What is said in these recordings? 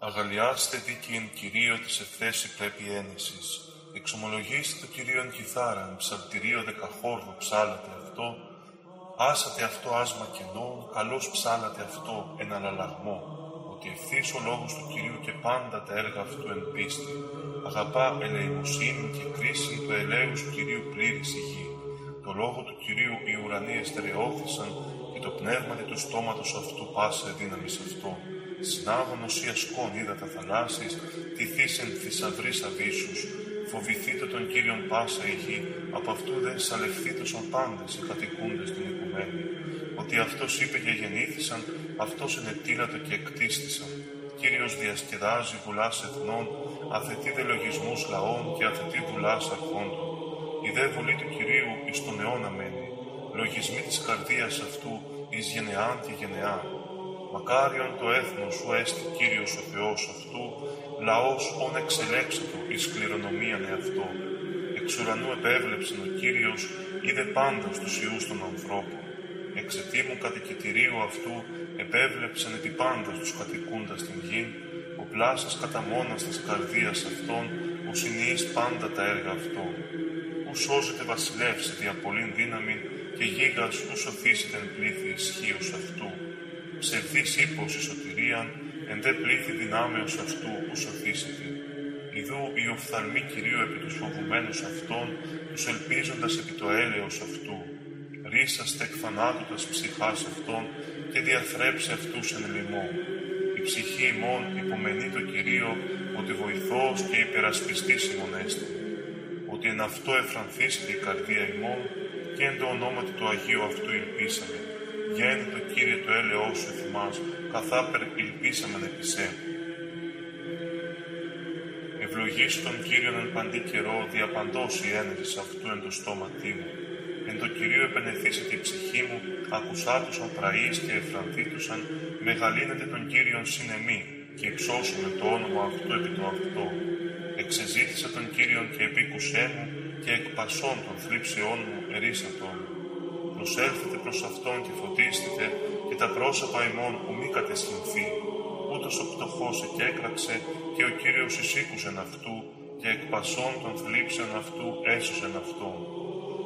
Αγαλιάστε δίκαιην Κυρίω της ευθέση πρέπει ένεσης. Εξομολογήστε το Κυρίον κιθάραν, ψαλτηρίο δεκαχόρδο ψάλατε αυτό, άσατε αυτό άσμα κενό, καλώς ψάλατε αυτό εν αλλαλαγμό, ότι ευθύς ο λόγος του Κυρίου και πάντα τα έργα αυτού εν πίστη, αγαπά ελεημοσύνη και κρίση του ελέους Κυρίου πλήρης η γη. Το λόγο του Κυρίου οι ουρανοί εστερεώθησαν και το πνεύμα του στόματος αυτού πάσε δύναμη αυτό. Συνάγων οσιασκών είδα τα θαλάσσης, τυθήσεν θησαυρής αβίσους, φοβηθείτε τον Κύριον πάσα η γη, από αυτού δε σαλευθήτωσαν πάντες οι κατοικούντες την οικουμένη. Ότι αυτός είπε και γεννήθησαν, αυτός ενετήλατο και εκτίστησαν. Κύριος διασκεδάζει βουλάς εθνών, αθετεί δε λογισμούς λαών και αθετεί βουλάς αρχόντων. Η δε βουλή του Κυρίου εις τον αιώνα μένει, λογισμοί της καρδίας αυτού εις γενεάν και γενεάν. Μακάριον το έθνος σου έστι Κύριος ο Θεός αυτού, λαός όν εξελέξατο εις κληρονομίαν εαυτό. Εξ ουρανού επέβλεψεν ο Κύριος, είδε πάντα στους ιούς των ανθρώπων. Εξαιτήμου κατοικητηρίου αυτού επέβλεψεν επί πάντα στους κατοικούντας την γη, ο πλάσας κατά μόνας της καρδίας αυτών, ο συνείς πάντα τα έργα αυτών. Ου σώζεται βασιλεύσει δια πολλήν δύναμη και γίγας ου σωθήσει την πλήθη ισχύω αυτού. Ψευδής ύπος η σωτηρίαν, εν δε πλήθη δυνάμεως αυτού ου σωθήσεται. Ιδού οι οφθαλμοί Κυρίου επί τους φοβουμένους αυτών, τους ελπίζοντας επί το έλεος αυτού. Ρίσαστε εκ θανάτου ψυχάς αυτών και διαθρέψε αυτούς εν λοιμό. Η ψυχή ημών υπομενεί το Κυρίο, ότι βοηθός και υπερασπιστής ημών ότι εν αυτό εφρανθήσεται η καρδία ημών και εν το ονόματι του Αγίου αυτού ελπίσαμε. Γέννη το Κύριε το έλεό σου θυμάς, καθάπερ ελπίσαμεν επί σε. Ευλογής τον Κύριον εν παντή καιρό, διαπαντός η ένεση αυτού εν το στόματί μου. Εν το Κυρίο επενεθήσετε η ψυχή μου, ακουσάτουσαν πραείς και εφρανθήτουσαν, μεγαλύνεται τον Κύριον συνεμή και υψώσουμε το όνομα αυτού επί το αυτό. Εξεζήτησα τον Κύριον και επίκουσέ μου και εκ πασών των θλίψεών μου ερίσατο μου. Προσέλθετε προς Αυτόν και φωτίστητε και τα πρόσωπα ημών που μη κατεσχυνθεί. Ούτως ο πτωχός εκέκραξε και ο Κύριος εισήκουσεν αυτού και εκ πασών των θλίψεων αυτού έσωσεν αυτόν.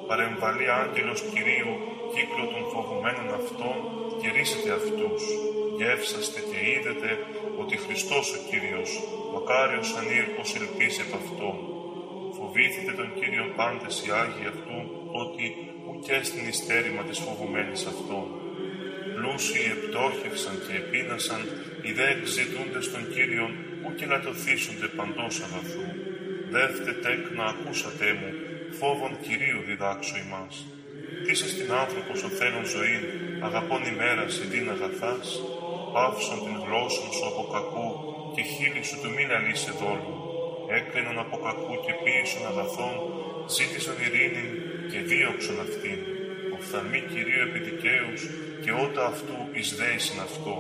Παρεμβαλεί άγγελος Κυρίου κύκλο των φοβουμένων αυτών και ρίσετε αυτούς. Γεύσαστε και είδετε ότι Χριστός ο Κύριος, μακάριος ανήρχος ελπίζει από Αυτόν. Φοβήθητε τον Κύριο πάντες οι Άγιοι αυτού, ότι ουκέ στην ιστέρημα της φοβουμένης Αυτόν. Πλούσιοι επτόχευσαν και επίνασαν, οι δε εξητούντες τον Κύριον, ου και λατωθήσονται παντός αγαθού. Δεύτε τέκνα ακούσατε μου, φόβον Κυρίου διδάξω ημάς. Τι σας την άνθρωπος ο θέλων ζωήν, αγαπών ημέρας συντήν αγαθάς, πάυσον την γλώσσον σου από κακού και χείλη σου του μην αλύσε δόλου. Έκλεινον από κακού και ποίησον αγαθών, ζήτησαν ειρήνη και δίωξον αυτήν. Οφθαλμή Κυρίου επιδικαίους και ότα αυτού εις δέησιν αυτό.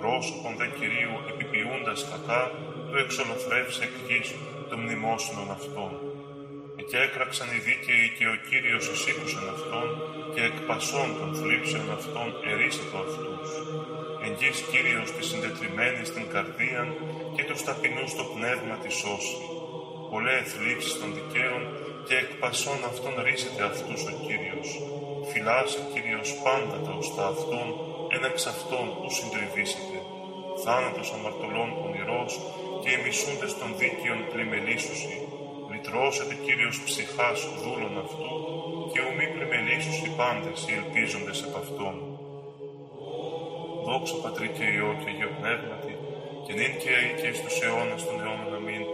Πρόσωπον δε Κυρίου επιποιούντας κακά, του εξολοθρεύσε εκ γης των μνημόσυνων αυτών. Και έκραξαν οι δίκαιοι και ο Κύριος εισήκουσαν αυτόν και εκ πασών των θλίψεων αυτών ερίσατο αυτούς εγγύς Κύριος της συντετριμένης στην καρδία και τους ταπεινούς το πνεύμα της σώση. Πολλές θλίψεις των δικαίων και εκ πασών αυτών ρίζεται αυτούς ο Κύριος. Φυλάσσε Κύριος πάντα τα ουστά αυτών, εν εξ αυτών που συντριβήσετε. Θάνατος αμαρτωλών πονηρός και οι μισούντες των δίκαιων πλημελήσουσι. Λυτρώσετε Κύριος ψυχάς δούλων αυτού και ουμή πλημελήσουσι πάντες οι ελπίζοντες επ' αυτόν δόξα Πατρί και Υιό και Αγίο Πνεύματι, και νυν και αεί και εις τους αιώνας των αιώνων αμήν.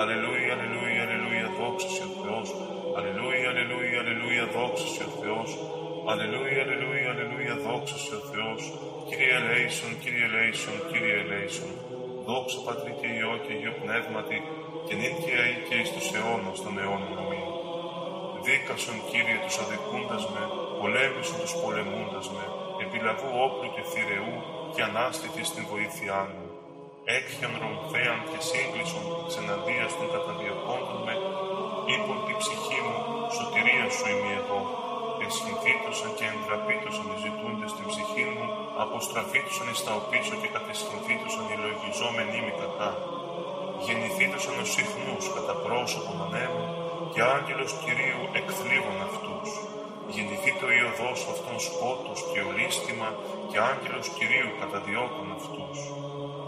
Αλληλούια, αλληλούια, αλληλούια, δόξα σε ο Θεός. Αλληλούια, αλληλούια, αλληλούια, δόξα σε ο Θεός. Αλληλούια, αλληλούια, αλληλούια, δόξα σε ο Θεός. Κύριε ελέησον, Κύριε ελέησον, Κύριε ελέησον. Δόξα Πατρί και Υιό και Αγίο Πνεύματι, και νυν και αεί και εις τους αιώνας των αιώνων αμήν. Δίκασον, Κύριε, τους αδικούντας με, πολέμησον τους πολεμούντας με, επιλαβού όπλου και θηρεού και ανάστητη στην βοήθειά μου. Έκχιον ρομφέαν και σύγκλησον ξεναντίας των καταδιωκόντων με, είπον τη ψυχή μου, σωτηρία σου είμαι εγώ. Εσχυνθήτωσαν και εντραπήτωσαν οι ζητούντες στην ψυχή μου, αποστραφήτωσαν εις τα οπίσω και κατεσχυνθήτωσαν οι λογιζόμενοι με ορθά. Γεννηθήτως ενός συχνούς κατά πρόσωπον ανέμου και άγγελος Κυρίου εκθλίβων αυτούς. Γεννηθήτω η οδός αυτών σκότους και ολίσθημα και άγγελος Κυρίου καταδιώκων αυτούς.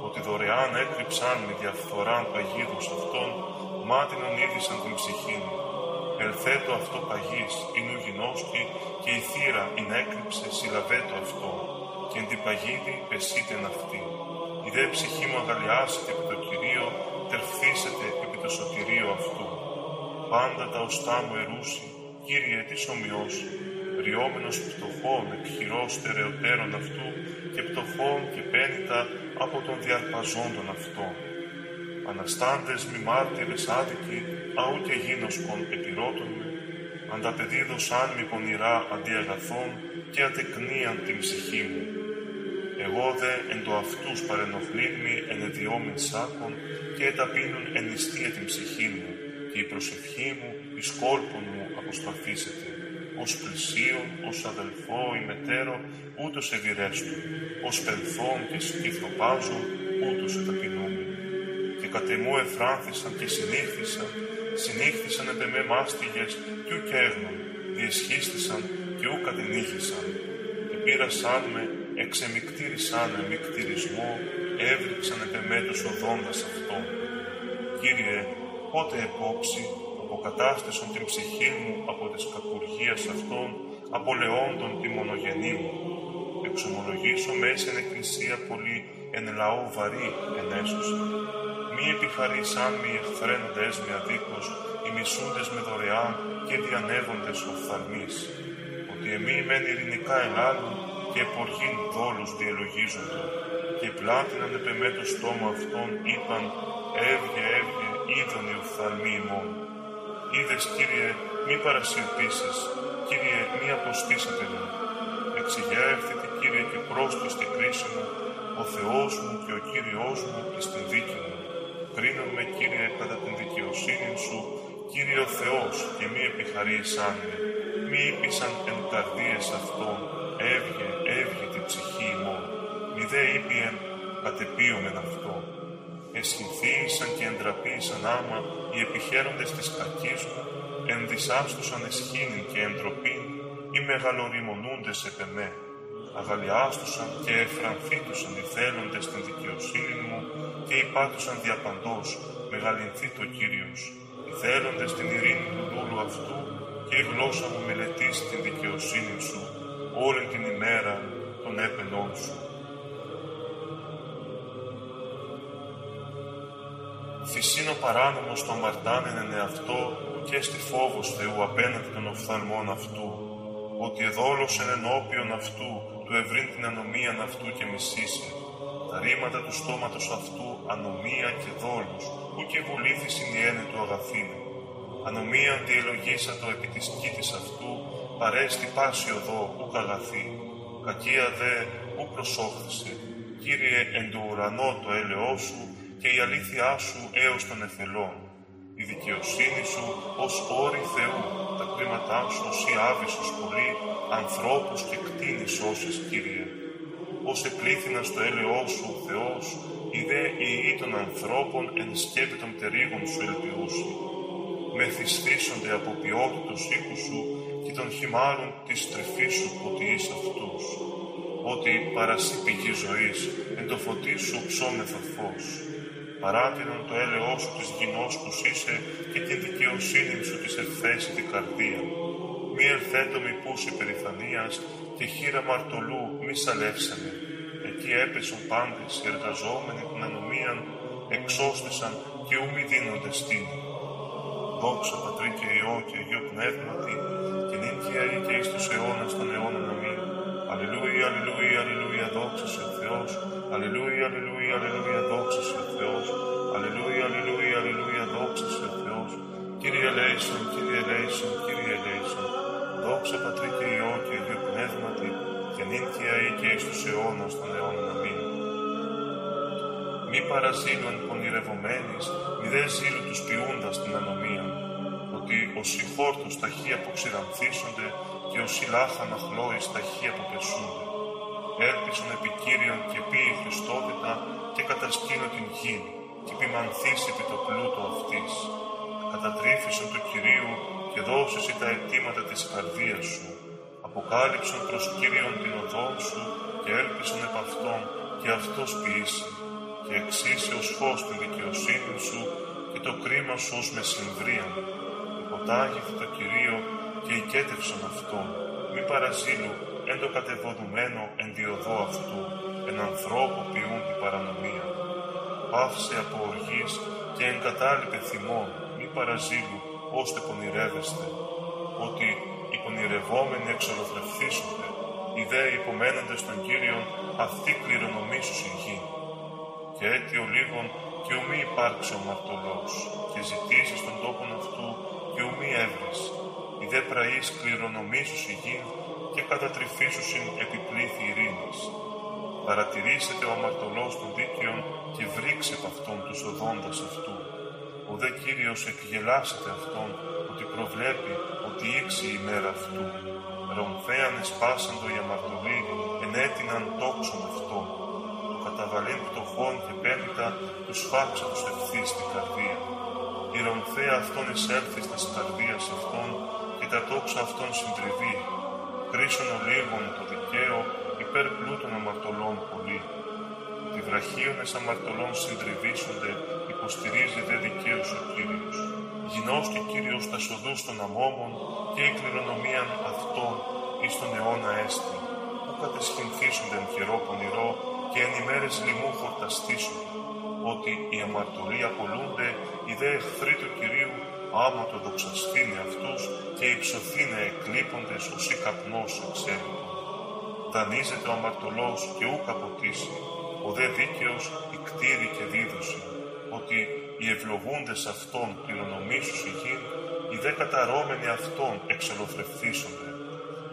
Ότι δωρεάν έκρυψαν με διαφθοράν παγίδους αυτών, μάτινον είδησαν την ψυχή μου. Ελθέτω αυτό παγής, εινού γινώσκει, και η θύρα ειν έκρυψε συλλαβέτω αυτό, και εν την παγίδη πεσίτεν αυτή. Η δε ψυχή μου αγαλιάσετε επί το Κυρίο, τερφθήσετε επί το σωτηρίο αυτού. Πάντα τα οστά μου ερούσι, Κύριε τι ομοιώσει, ριόμενος πτωχών εκχειρός στερεωτέρων αυτού και πτωχών και πένιτα από τον διαρπαζόντων αυτών. Αναστάντες μη μάρτυρες άδικοι, αού και γίνοσκον επιρώτων με, ανταπεδίδωσαν μη πονηρά αντί αγαθών και ατεκνίαν την ψυχή μου. Εγώ δε εν το αυτούς παρενοχλήνμη εν εδιόμην σάκων και εταπίνουν εν νηστεία την ψυχή μου και η προσευχή μου εις κόλπον μου αποσταθήσεται ως πλησίον, ως αδελφό ή μετέρο, ούτως ευηρέστο, ως πενθόν και σκυθροπάζων, ούτως εταπεινούμενοι. Και κατ' εμού εφράνθησαν και συνήθισαν, συνήθισαν επ' εμέ μάστιγες κι ουκ έγνων, διεσχίστησαν και ου κατενήχησαν. Επήρασαν με, εξεμικτήρισαν με μικτηρισμό, έβριξαν επ' εμέ τους οδόντας αυτών. Κύριε, πότε επόψη, αποκατάστησον την ψυχή μου από τις κακουργίες αυτών, απολεόντων τη μονογενή μου. Εξομολογήσω μέσα εν εκκλησία πολύ, εν λαό βαρύ ενέσουσα. Μη επιχαρήσαν μη εχθρένοντες με αδίκως, οι μισούντες με δωρεάν και διανεύοντες οφθαλμής. Ότι εμεί μεν ειρηνικά ελάλουν και εποργήν δόλους διελογίζονται. Και πλάτιναν επεμέ το στόμα αυτών, είπαν, έβγε, έβγε, είδον οι οφθαλμοί ημών. Είδες, Κύριε, μη παρασυρπήσεις, Κύριε, μη αποστήσετε με. Εξηγέρευθητε, Κύριε, και πρόστος στη κρίση μου, ο Θεός μου και ο Κύριος μου εις την δίκη μου. Κρίνον με, Κύριε, κατά την δικαιοσύνη σου, Κύριε ο Θεός, και μη επιχαρήσαν με. Μη είπησαν εν καρδίες αυτών, έβγε, έβγε την ψυχή μου. Μη δε είπιεν, κατεπίωμεν αυτό. Εσχυνθήσαν και εντραπήσαν άμα οι επιχαίροντες της κακής μου, ενδυσάστουσαν εσχήνην και εντροπήν, οι μεγαλοριμονούντες επ' εμέ. Αγαλιάστουσαν και εφρανθήτουσαν οι θέλοντες την δικαιοσύνη μου και υπάτουσαν διαπαντός, μεγαλυνθεί το Κύριος. Οι θέλοντες την ειρήνη του δούλου αυτού και η γλώσσα μου μελετήσει την δικαιοσύνη σου όλη την ημέρα των έπαινών σου. Φυσίνο παράνομος το μαρτάνεν εαυτό και στη φόβος Θεού απέναντι των οφθαλμών αυτού, ότι εδόλωσεν ενώπιον αυτού, του ευρύν την ανομίαν αυτού και μισήσε. Τα ρήματα του στόματος αυτού ανομία και δόλους, που και βουλήθησιν η έννοια του αγαθήνου. Ανομίαν διελογίσατο επί της κήτης αυτού, παρέστη πάση οδό, ουκ αγαθή. Κακία δε, ου προσόχθησε. Κύριε, εν το ουρανό το έλεό σου, και η αλήθειά σου έως των εθελών. Η δικαιοσύνη σου ως όρη Θεού, τα κρίματά σου ως η άβυσος πολύ, ανθρώπους και κτίνης όσες, Κύριε. Ως επλήθυνας στο έλεό σου ο Θεός, η δε η ή των ανθρώπων εν σκέπη των πτερίγων σου ελπιούσι. Μεθυσθήσονται από ποιότητος οίκους σου και των χυμάρων της τρεφής σου ποτιείς αυτούς. Ότι παρασύ πηγή ζωής, εν το φωτί σου ψώμεθα φως παράτηρον το έλεό σου της γινός που είσαι και την δικαιοσύνη σου της ευθέσει την καρδία. Μη ερθέτω μη πούση περιφανίας και χείρα μαρτωλού μη σαλεύσαμε. Εκεί έπεσαν πάντες οι εργαζόμενοι την ανομίαν, εξώστησαν και ου μη δίνονται στην. Δόξα Πατρί και Υιό και Αγίο Πνεύματι, και νυν και αή και εις τους αιώνας των αιώνων αμήν. Αλληλούια, αλληλούια, αλληλούια, δόξα σε ο Θεός. Αλληλούια, αλληλούια, αλληλούια, δόξα σε ο Θεός. Αλληλούια, αλληλούια, αλληλούια, δόξα σε ο Θεός. Κύριε ελέησον, Κύριε ελέησον, Κύριε ελέησον. Δόξα Πατρί και Υιό και Αγίο Πνεύματι, και νυν και αή και εις τους αιώνας των αιώνων αμήν. Μη παραζήλων πονηρευομένης, μη δε ζήλου τους ποιούντας την ανομία, ότι όσοι χόρτους ταχύ αποξηρανθίσονται και όσοι λάχανα χλώης ταχύ αποπεσούνται. Έλπισον επικύριον και ποιη Χριστότητα και κατασκήνω την γη και επιμανθείς επί το πλούτο αυτής. Κατατρίφησον του Κυρίου και δώσεσαι τα αιτήματα της καρδίας σου. Αποκάλυψον προς Κύριον την οδό σου και έλπισον επ' αυτόν και αυτός ποιήσει. Και εξήσει ως φως τη δικαιοσύνη σου και το κρίμα σου ως μεσημβρίαν. Υποτάγηθη το Κυρίο και οικέτευσον αυτόν. Μη παραζήλου εν το κατεβοδουμένο εν διοδό αυτού, εν ανθρώπου ποιούν την παρανομία. Πάυσε από οργής και εγκατάλειπε θυμών, μη παραζήλου, ώστε πονηρεύεστε, ότι οι πονηρευόμενοι εξολοθρευθήσονται, οι δε υπομένοντες των Κύριων, αυτοί κληρονομήσους η γη. Και ο λίγων και ουμή υπάρξει ο μαρτωλός, και ζητήσεις τον τόπον αυτού και ουμή έβρις, οι δε πραείς κληρονομήσους η γη, και κατατρυφήσουσιν επιπλήθη ειρήνης. Παρατηρήσετε ο αμαρτωλός των δίκαιων και βρίξε από αυτόν τους οδόντας αυτού. Ο δε Κύριος εκγελάσετε αυτόν ότι προβλέπει ότι ήξει η μέρα αυτού. Ρομφέαν εσπάσαντο οι αμαρτωλοί ενέτειναν τόξον αυτόν. Το καταβαλήν πτωχών και πέμπτα τους φάξα τους ευθύς στην καρδία. Η ρομφαία αυτόν εισέλθει της καρδίας αυτών και τα τόξα αυτών συντριβεί κρίσον ολίγων το δικαίο υπέρ πλούτων αμαρτωλών πολύ. Ότι βραχίονες αμαρτωλών συντριβήσονται, υποστηρίζει δε δικαίους ο Κύριος. Γινός και Κύριος τα σοδούς των αμόμων και η κληρονομία αυτών εις τον αιώνα έστη, που κατεσχυνθήσονται εν καιρό πονηρό και εν ημέρες λοιμού χορταστήσουν, ότι οι αμαρτωλοί απολούνται, οι δε εχθροί του Κυρίου άμα το δοξαστήνε αυτούς και υψωθήνε εκλείποντες ως η καπνός εξέλιπον. Δανείζεται ο αμαρτωλός και ούκ αποτίσει, ο δε δίκαιος η κτήρη και δίδωση, ότι οι ευλογούντες αυτών κληρονομήσους η γη, οι δε καταρώμενοι αυτών εξολοθρευθήσονται.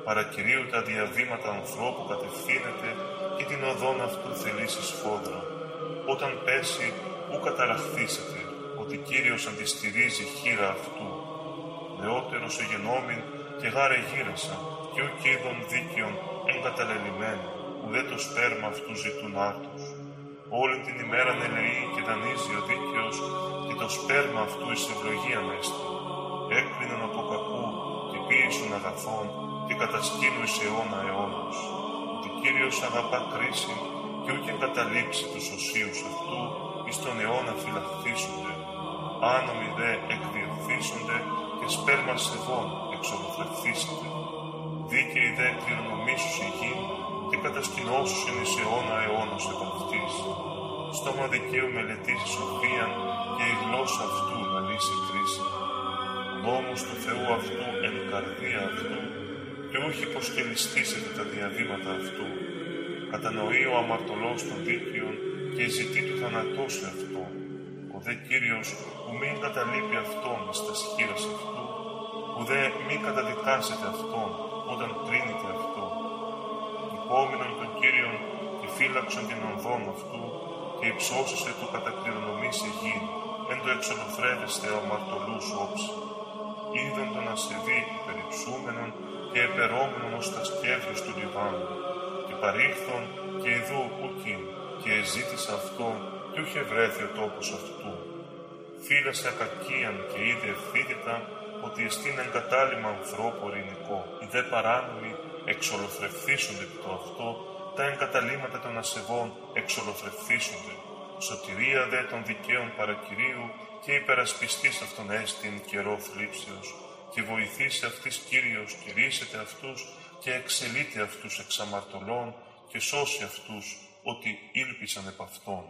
Παρακυρίου τα διαβήματα ανθρώπου κατευθύνεται και την οδόν αυτού θελήσει σφόδρα. Όταν πέσει, ου καταραχθήσετε, ότι Κύριος αντιστηρίζει χείρα αυτού. Νεότερος εγενόμην και γάρε γύρασα και ουκ είδων δίκαιων εγκαταλελειμμένου, ουδέ το σπέρμα αυτού ζητούν άρτους. Όλη την ημέρα ελεεί και δανείζει ο δίκαιος και το σπέρμα αυτού εις ευλογία μέστη. Έκρινον από κακού και ποίησον αγαθών και κατασκήνου εις αιώνα αιώνος. Ότι Κύριος αγαπά κρίση και ούκ εγκαταλείψει τους οσίους αυτού εις τον αιώνα φυλαχθήσονται άνομοι δε εκδιωθήσονται και σπέρμα σεβών εξολοθρευθήσετε. Δίκαιοι δε κληρονομήσους η γη και κατασκηνώσους είναι σε αιώνας αιώνος επ' αυτής. Στόμα δικαίου μελετήσει σοφίαν και η γλώσσα αυτού να λύσει κρίση. Νόμους του Θεού αυτού εν καρδία αυτού και όχι πως και ληστήσετε τα διαβήματα αυτού. Κατανοεί ο αμαρτωλός των δίκαιων και ζητεί του θανατώσει αυτό. Ο δε Κύριος που μη καταλείπει αυτόν στα σχήρας αυτού, που δε μη καταδικάσετε αυτόν όταν κρίνεται αυτό. Υπόμεινον τον Κύριον και φύλαξον την οδόν αυτού και υψώσισε του σε γη, εν το εξολοθρεύεστε ο αμαρτωλούς όψη. Είδαν τον ασεβή υπερυψούμενον και επερόμενον ως τα σκέφτες του Λιβάνου, και παρήχθον και ειδού ουκίν, και εζήτησα αυτόν και ούχε βρέθη ο τόπος αυτού φύλασε ακακίαν και είδε ευθύτητα ότι εστίν εγκατάλημα ανθρώπου ειρηνικό. Οι δε παράνομοι εξολοθρευθήσονται το αυτό, τα εγκαταλείμματα των ασεβών εξολοθρευθήσονται. Σωτηρία δε των δικαίων παρακυρίου και υπερασπιστής αυτών έστιν καιρό θλίψεως και βοηθήσει αυτής Κύριος, κηρύσσεται αυτούς και εξελίται αυτούς εξ αμαρτωλών και σώσει αυτούς ότι ήλπισαν επ' αυτόν.